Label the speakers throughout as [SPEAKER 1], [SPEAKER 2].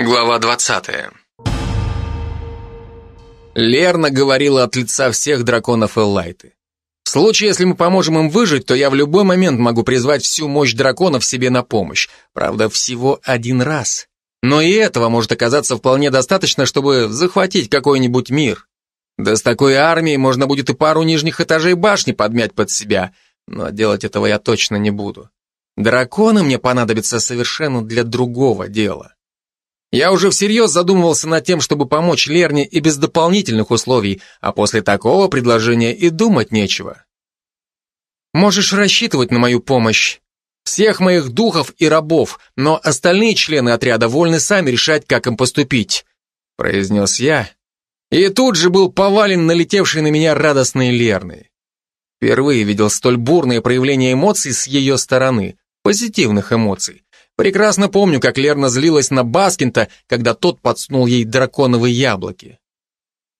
[SPEAKER 1] Глава 20.
[SPEAKER 2] Лерна говорила от лица всех драконов Эллайты. В случае, если мы поможем им выжить, то я в любой момент могу призвать всю мощь драконов себе на помощь. Правда, всего один раз. Но и этого может оказаться вполне достаточно, чтобы захватить какой-нибудь мир. Да с такой армией можно будет и пару нижних этажей башни подмять под себя, но делать этого я точно не буду. Драконы мне понадобятся совершенно для другого дела. Я уже всерьез задумывался над тем, чтобы помочь Лерне и без дополнительных условий, а после такого предложения и думать нечего. Можешь рассчитывать на мою помощь. Всех моих духов и рабов, но остальные члены отряда вольны сами решать, как им поступить, произнес я. И тут же был повален налетевший на меня радостной Лерной. Впервые видел столь бурные проявления эмоций с ее стороны, позитивных эмоций. Прекрасно помню, как Лерна злилась на Баскинта, когда тот подсунул ей драконовые яблоки.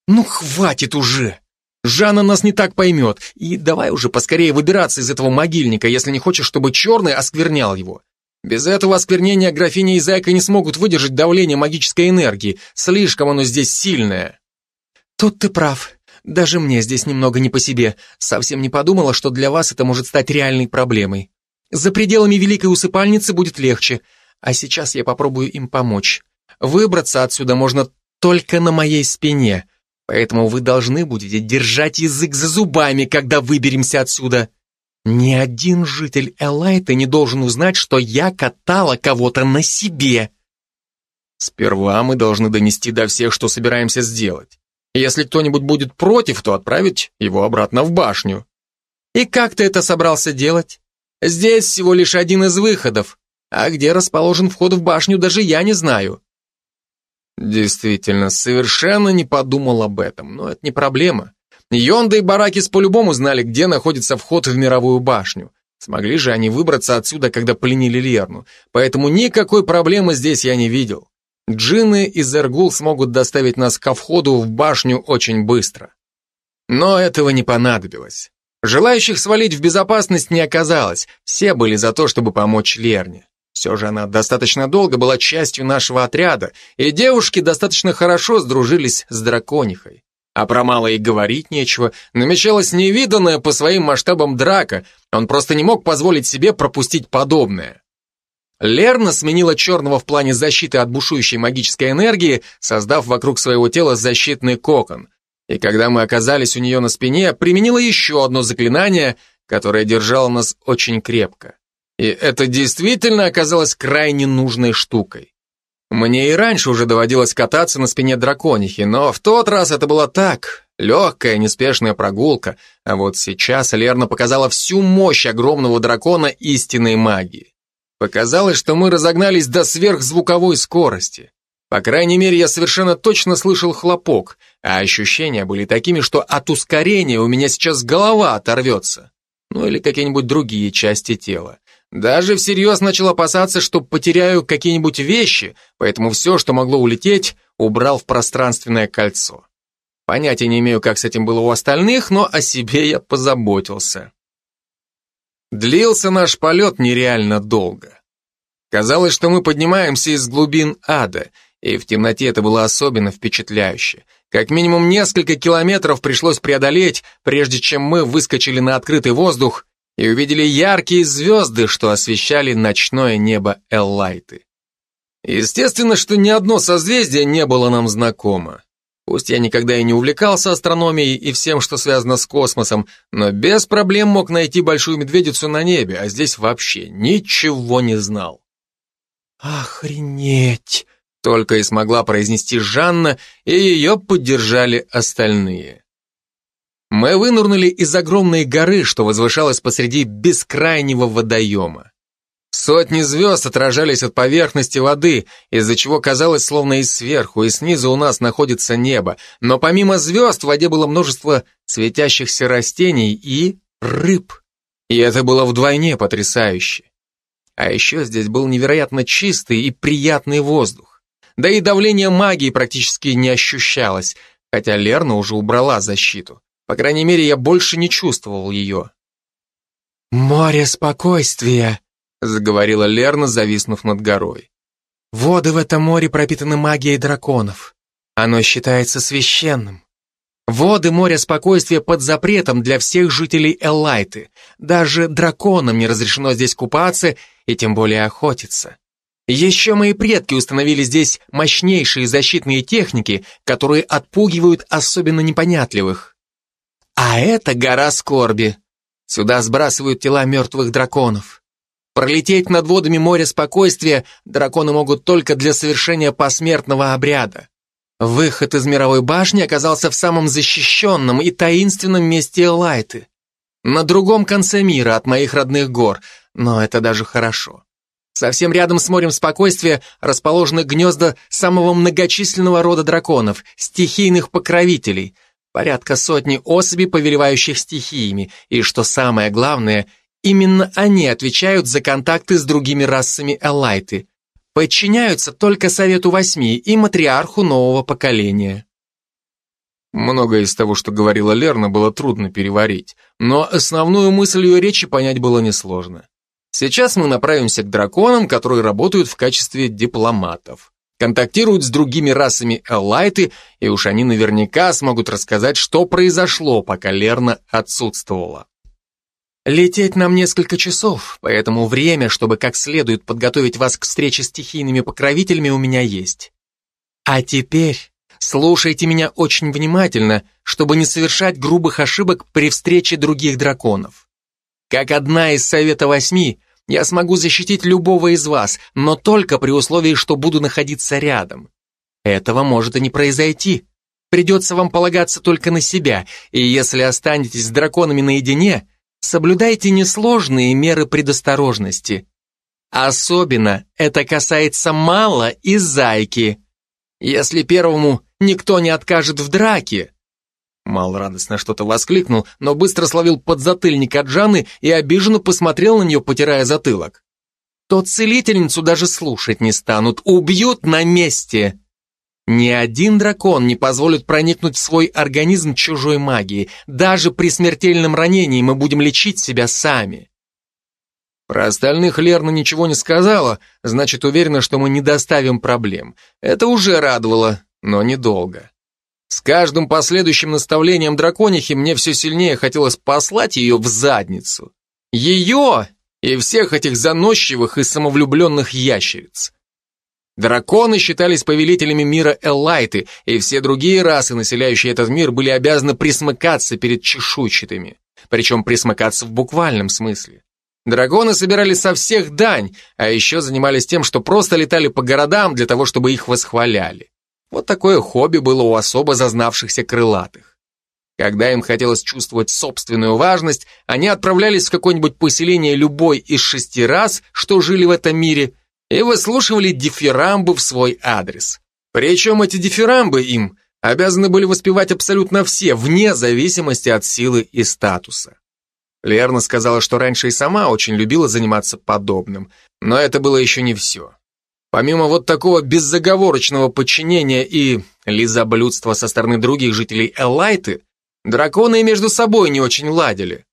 [SPEAKER 2] «Ну, хватит уже! Жанна нас не так поймет, и давай уже поскорее выбираться из этого могильника, если не хочешь, чтобы черный осквернял его. Без этого осквернения графиня и Зайка не смогут выдержать давление магической энергии, слишком оно здесь сильное». «Тут ты прав. Даже мне здесь немного не по себе. Совсем не подумала, что для вас это может стать реальной проблемой. За пределами Великой Усыпальницы будет легче, а сейчас я попробую им помочь. Выбраться отсюда можно только на моей спине, поэтому вы должны будете держать язык за зубами, когда выберемся отсюда. Ни один житель Элайта не должен узнать, что я катала кого-то на себе. Сперва мы должны донести до всех, что собираемся сделать. Если кто-нибудь будет против, то отправить его обратно в башню. И как ты это собрался делать? Здесь всего лишь один из выходов, а где расположен вход в башню, даже я не знаю. Действительно, совершенно не подумал об этом, но это не проблема. Йонда и Баракис по-любому знали, где находится вход в мировую башню. Смогли же они выбраться отсюда, когда пленили Лерну, поэтому никакой проблемы здесь я не видел. Джинны и Зергул смогут доставить нас ко входу в башню очень быстро. Но этого не понадобилось. Желающих свалить в безопасность не оказалось, все были за то, чтобы помочь Лерне. Все же она достаточно долго была частью нашего отряда, и девушки достаточно хорошо сдружились с драконихой. А про Мало и говорить нечего, намечалась невиданная по своим масштабам драка, он просто не мог позволить себе пропустить подобное. Лерна сменила черного в плане защиты от бушующей магической энергии, создав вокруг своего тела защитный кокон – и когда мы оказались у нее на спине, применила еще одно заклинание, которое держало нас очень крепко. И это действительно оказалось крайне нужной штукой. Мне и раньше уже доводилось кататься на спине драконихи, но в тот раз это было так, легкая, неспешная прогулка, а вот сейчас Лерна показала всю мощь огромного дракона истинной магии. Показалось, что мы разогнались до сверхзвуковой скорости. По крайней мере, я совершенно точно слышал хлопок, а ощущения были такими, что от ускорения у меня сейчас голова оторвется. Ну или какие-нибудь другие части тела. Даже всерьез начал опасаться, что потеряю какие-нибудь вещи, поэтому все, что могло улететь, убрал в пространственное кольцо. Понятия не имею, как с этим было у остальных, но о себе я позаботился. Длился наш полет нереально долго. Казалось, что мы поднимаемся из глубин ада, и в темноте это было особенно впечатляюще. Как минимум несколько километров пришлось преодолеть, прежде чем мы выскочили на открытый воздух и увидели яркие звезды, что освещали ночное небо Эллайты. Естественно, что ни одно созвездие не было нам знакомо. Пусть я никогда и не увлекался астрономией и всем, что связано с космосом, но без проблем мог найти большую медведицу на небе, а здесь вообще ничего не знал. «Охренеть!» Только и смогла произнести Жанна, и ее поддержали остальные. Мы вынурнули из огромной горы, что возвышалась посреди бескрайнего водоема. Сотни звезд отражались от поверхности воды, из-за чего казалось, словно и сверху, и снизу у нас находится небо. Но помимо звезд в воде было множество светящихся растений и рыб. И это было вдвойне потрясающе. А еще здесь был невероятно чистый и приятный воздух. Да и давление магии практически не ощущалось, хотя Лерна уже убрала защиту. По крайней мере, я больше не чувствовал ее. «Море спокойствия», — заговорила Лерна, зависнув над горой. Воды в этом море пропитаны магией драконов. Оно считается священным. Воды моря спокойствия под запретом для всех жителей Эллайты. Даже драконам не разрешено здесь купаться и тем более охотиться. Еще мои предки установили здесь мощнейшие защитные техники, которые отпугивают особенно непонятливых. А это гора скорби. Сюда сбрасывают тела мертвых драконов. Пролететь над водами моря спокойствия драконы могут только для совершения посмертного обряда. Выход из мировой башни оказался в самом защищенном и таинственном месте Элайты. На другом конце мира от моих родных гор, но это даже хорошо. Совсем рядом с морем спокойствия расположены гнезда самого многочисленного рода драконов, стихийных покровителей, порядка сотни особей, повелевающих стихиями, и, что самое главное, именно они отвечают за контакты с другими расами Элайты, подчиняются только Совету Восьми и матриарху нового поколения.
[SPEAKER 1] Многое из того, что говорила Лерна, было трудно переварить, но основную мысль ее речи понять было несложно. Сейчас мы направимся к драконам, которые работают в качестве дипломатов. Контактируют с другими расами Эллайты, и уж они наверняка смогут рассказать, что произошло, пока Лерна отсутствовала.
[SPEAKER 2] Лететь нам несколько часов, поэтому время, чтобы как следует подготовить вас к встрече с стихийными покровителями, у меня есть. А теперь слушайте меня очень внимательно, чтобы не совершать грубых ошибок при встрече других драконов. Как одна из Совета Восьми, я смогу защитить любого из вас, но только при условии, что буду находиться рядом. Этого может и не произойти. Придется вам полагаться только на себя, и если останетесь с драконами наедине, Соблюдайте несложные меры предосторожности. Особенно это касается Мала и Зайки. Если первому никто не откажет в драке, Мал радостно что-то воскликнул, но быстро словил подзатыльник от Жанны и обиженно посмотрел на нее, потирая затылок. То целительницу даже слушать не станут, убьют на месте. Ни один дракон не позволит проникнуть в свой организм чужой магии. Даже при смертельном ранении мы будем лечить себя сами.
[SPEAKER 1] Про остальных Лерна ничего не сказала, значит, уверена, что мы не доставим проблем. Это уже радовало, но недолго. С каждым последующим наставлением драконихи мне все сильнее хотелось послать ее в задницу. Ее и всех этих заносчивых и самовлюбленных ящериц. Драконы считались повелителями мира Эллайты, и все другие расы, населяющие этот мир, были обязаны присмыкаться перед чешуйчатыми. Причем присмыкаться в буквальном смысле. Драконы собирали со всех дань, а еще занимались тем, что просто летали по городам для того, чтобы их восхваляли. Вот такое хобби было у особо зазнавшихся крылатых. Когда им хотелось чувствовать собственную важность, они отправлялись в какое-нибудь поселение любой из шести рас, что жили в этом мире, и выслушивали дифирамбы в свой адрес. Причем эти дифирамбы им обязаны были воспевать абсолютно все, вне зависимости от силы и статуса. Лерна сказала, что раньше и сама очень любила заниматься подобным, но это было еще не все. Помимо вот такого беззаговорочного подчинения и лизоблюдства со стороны других жителей Эллайты, драконы и между собой не очень ладили.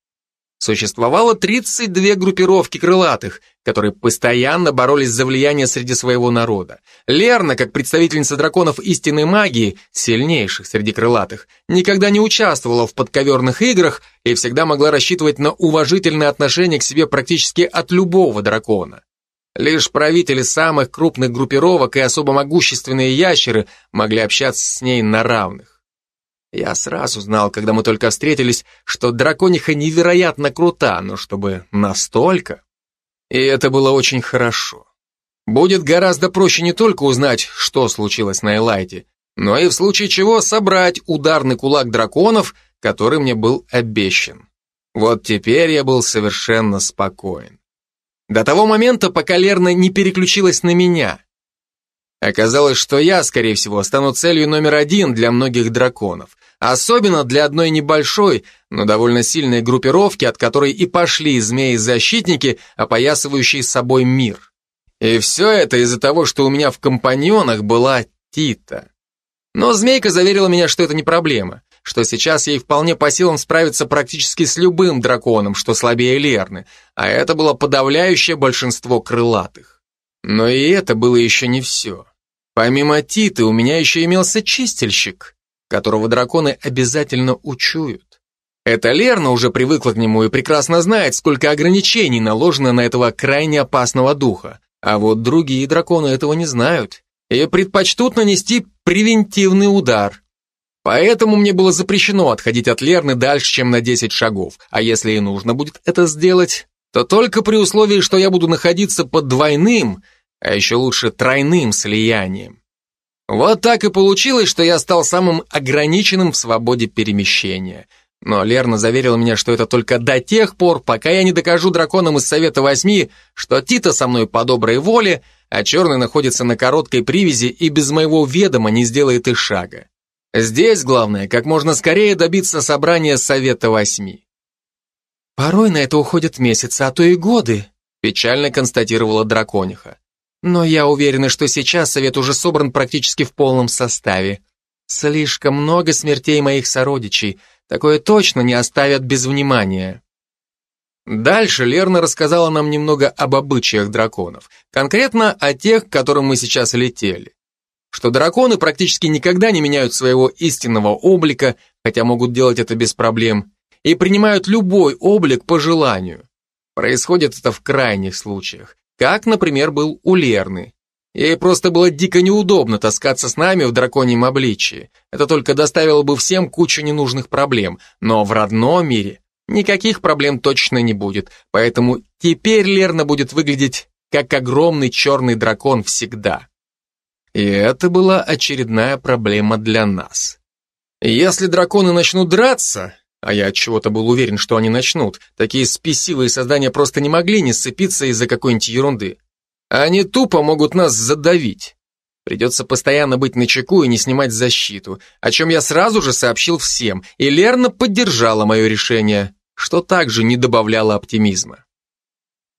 [SPEAKER 1] Существовало 32 группировки крылатых, которые постоянно боролись за влияние среди своего народа. Лерна, как представительница драконов истинной магии, сильнейших среди крылатых, никогда не участвовала в подковерных играх и всегда могла рассчитывать на уважительное отношение к себе практически от любого дракона. Лишь правители самых крупных группировок и особо могущественные ящеры могли общаться с ней на равных. Я сразу знал, когда мы только встретились, что дракониха невероятно крута, но чтобы настолько... И это было очень хорошо. Будет гораздо проще не только узнать, что случилось на Элайте, но и в случае чего собрать ударный кулак драконов, который мне был обещан. Вот теперь я был совершенно спокоен. До того момента, пока Лерна не переключилась на меня. Оказалось, что я, скорее всего, стану целью номер один для многих драконов. Особенно для одной небольшой, но довольно сильной группировки, от которой и пошли змеи-защитники, опоясывающие собой мир. И все это из-за того, что у меня в компаньонах была Тита. Но Змейка заверила меня, что это не проблема, что сейчас ей вполне по силам справиться практически с любым драконом, что слабее Лерны, а это было подавляющее большинство крылатых. Но и это было еще не все. Помимо Титы у меня еще имелся чистильщик, которого драконы обязательно учуют. Эта Лерна уже привыкла к нему и прекрасно знает, сколько ограничений наложено на этого крайне опасного духа. А вот другие драконы этого не знают и предпочтут нанести превентивный удар. Поэтому мне было запрещено отходить от Лерны дальше, чем на 10 шагов, а если и нужно будет это сделать, то только при условии, что я буду находиться под двойным, а еще лучше тройным слиянием. Вот так и получилось, что я стал самым ограниченным в свободе перемещения. Но Лерна заверила меня, что это только до тех пор, пока я не докажу драконам из Совета Восьми, что Тита со мной по доброй воле, а Черный находится на короткой привязи и без моего ведома не сделает и шага. Здесь главное, как можно скорее добиться собрания Совета Восьми.
[SPEAKER 2] «Порой на это уходят месяцы, а то и годы», печально констатировала дракониха. «Но я уверена, что сейчас совет уже собран практически в полном составе. Слишком много смертей моих сородичей, такое точно не оставят без внимания».
[SPEAKER 1] Дальше Лерна рассказала нам немного об обычаях драконов, конкретно о тех, к которым мы сейчас летели. Что драконы практически никогда не меняют своего истинного облика, хотя могут делать это без проблем, и принимают любой облик по желанию. Происходит это в крайних случаях, как, например, был у Лерны. Ей просто было дико неудобно таскаться с нами в драконьем обличии. Это только доставило бы всем кучу ненужных проблем, но в родном мире никаких проблем точно не будет, поэтому теперь Лерна будет выглядеть как огромный черный дракон всегда. И это была очередная проблема для нас. Если драконы начнут драться, а я от чего-то был уверен, что они начнут. Такие спесивые создания просто не могли не сцепиться из-за какой-нибудь ерунды. Они тупо могут нас задавить. Придется постоянно быть начеку и не снимать защиту, о чем я сразу же сообщил всем, и Лерна поддержала мое решение, что также не добавляло оптимизма.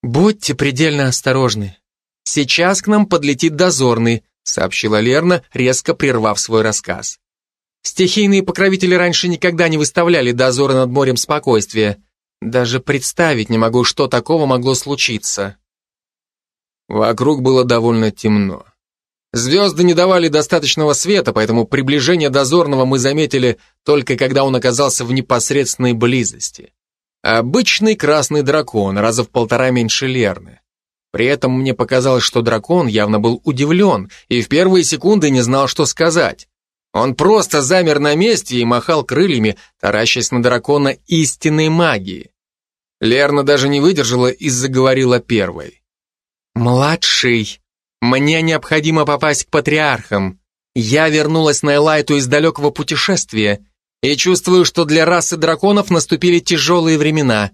[SPEAKER 2] «Будьте предельно осторожны. Сейчас к нам подлетит дозорный», сообщила Лерна, резко прервав свой рассказ. Стихийные покровители раньше никогда не выставляли дозоры над морем спокойствия. Даже представить не могу, что такого могло случиться.
[SPEAKER 1] Вокруг было довольно темно. Звезды не давали достаточного света, поэтому приближение дозорного мы заметили только когда он оказался в непосредственной близости. Обычный красный дракон, раза в полтора меньше Лерны. При этом мне показалось, что дракон явно был удивлен и в первые секунды не знал, что сказать. Он просто замер на месте и махал крыльями, таращась на дракона истинной магии. Лерна даже не выдержала и заговорила первой.
[SPEAKER 2] «Младший, мне необходимо попасть к патриархам. Я вернулась на Элайту из далекого путешествия и чувствую, что для расы драконов наступили тяжелые времена.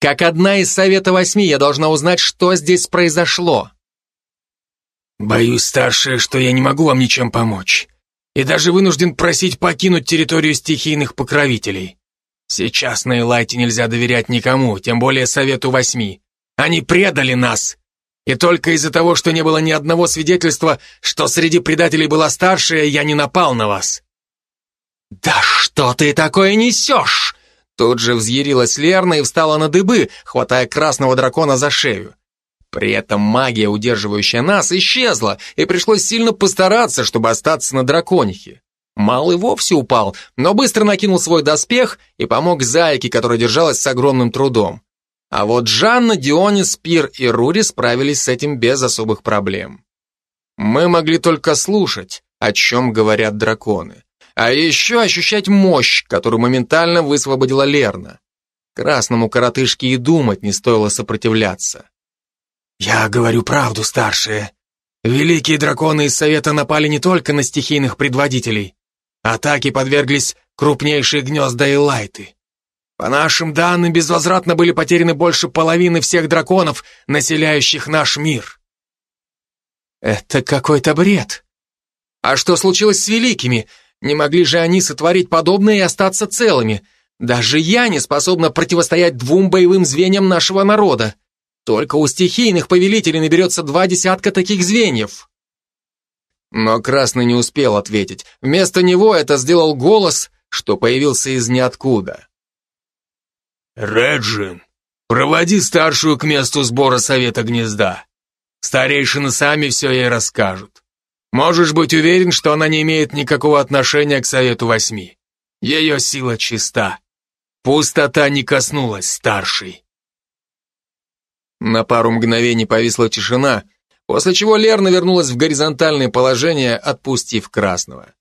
[SPEAKER 2] Как одна из Совета Восьми я должна узнать, что здесь произошло».
[SPEAKER 3] «Боюсь, старшая, что я не могу вам ничем помочь и даже вынужден просить покинуть территорию стихийных покровителей. Сейчас на Элайте нельзя доверять никому, тем более Совету Восьми. Они предали нас. И только из-за того, что не было ни одного свидетельства, что среди предателей была старшая, я не напал на вас».
[SPEAKER 2] «Да что ты такое несешь?» Тут же взъярилась Лерна и встала на дыбы, хватая красного дракона за шею. При этом магия, удерживающая нас, исчезла, и пришлось сильно постараться, чтобы остаться на драконихе. Малый вовсе упал, но быстро накинул свой доспех и помог Зайке, которая держалась с огромным трудом. А вот Жанна, Дионис, Пир и Рури справились с этим без особых проблем. Мы могли только слушать, о чем говорят драконы. А еще ощущать мощь, которую моментально высвободила Лерна. Красному коротышке и думать не стоило сопротивляться.
[SPEAKER 3] «Я говорю правду, старшие. Великие драконы из Совета напали не только на стихийных предводителей. Атаки подверглись крупнейшие гнезда Элайты. По нашим данным, безвозвратно были потеряны больше половины всех драконов, населяющих наш мир».
[SPEAKER 2] «Это какой-то бред. А что случилось с великими? Не могли же они сотворить подобное и остаться целыми? Даже я не способна противостоять двум боевым звеньям нашего народа. Только у стихийных повелителей наберется два десятка таких звеньев.
[SPEAKER 1] Но Красный не успел ответить. Вместо него это сделал голос, что появился из ниоткуда.
[SPEAKER 3] «Реджин, проводи старшую к месту сбора Совета Гнезда. Старейшины сами все ей расскажут. Можешь быть уверен, что она не имеет никакого отношения к Совету Восьми. Ее сила чиста. Пустота не коснулась старшей.
[SPEAKER 1] На пару мгновений повисла тишина, после чего Лерна вернулась в горизонтальное положение, отпустив Красного.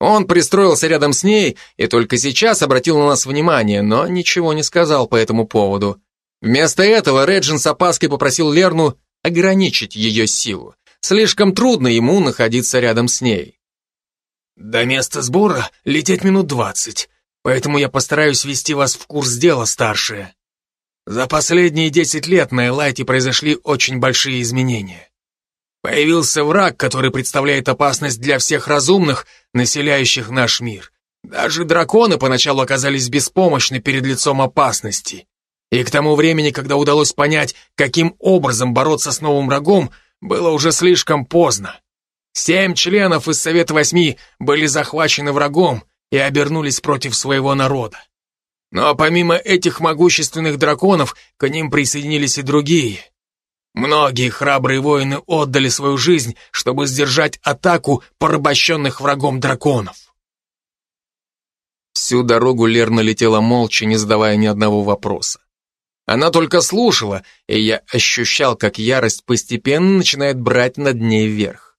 [SPEAKER 1] Он пристроился рядом с ней и только сейчас обратил на нас внимание, но ничего не сказал по этому поводу. Вместо этого Реджин с опаской попросил Лерну ограничить ее силу. Слишком трудно ему находиться рядом с ней.
[SPEAKER 3] «До места сбора лететь минут двадцать, поэтому я постараюсь ввести вас в курс дела, старшая. За последние десять лет на Элайте произошли очень большие изменения. Появился враг, который представляет опасность для всех разумных, населяющих наш мир. Даже драконы поначалу оказались беспомощны перед лицом опасности. И к тому времени, когда удалось понять, каким образом бороться с новым врагом, было уже слишком поздно. Семь членов из Совета Восьми были захвачены врагом и обернулись против своего народа. Но помимо этих могущественных драконов, к ним присоединились и другие. Многие храбрые воины отдали свою жизнь, чтобы сдержать атаку порабощенных врагом драконов.
[SPEAKER 1] Всю дорогу Лерна летела молча, не задавая ни одного вопроса. Она только слушала, и я ощущал, как ярость постепенно начинает брать над ней верх.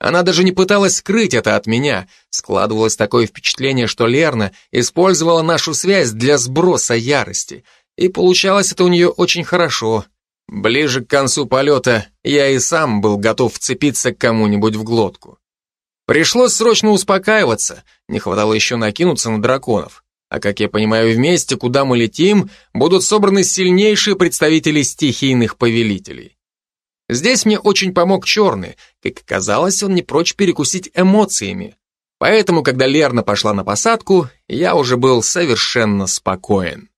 [SPEAKER 1] Она даже не пыталась скрыть это от меня. Складывалось такое впечатление, что Лерна использовала нашу связь для сброса ярости. И получалось это у нее очень хорошо. Ближе к концу полета я и сам был готов вцепиться кому-нибудь в глотку. Пришлось срочно успокаиваться, не хватало еще накинуться на драконов. А как я понимаю, вместе, куда мы летим, будут собраны сильнейшие представители стихийных повелителей. Здесь мне очень помог Черный, как оказалось, он не прочь перекусить эмоциями. Поэтому, когда Лерна пошла на посадку, я уже был совершенно спокоен.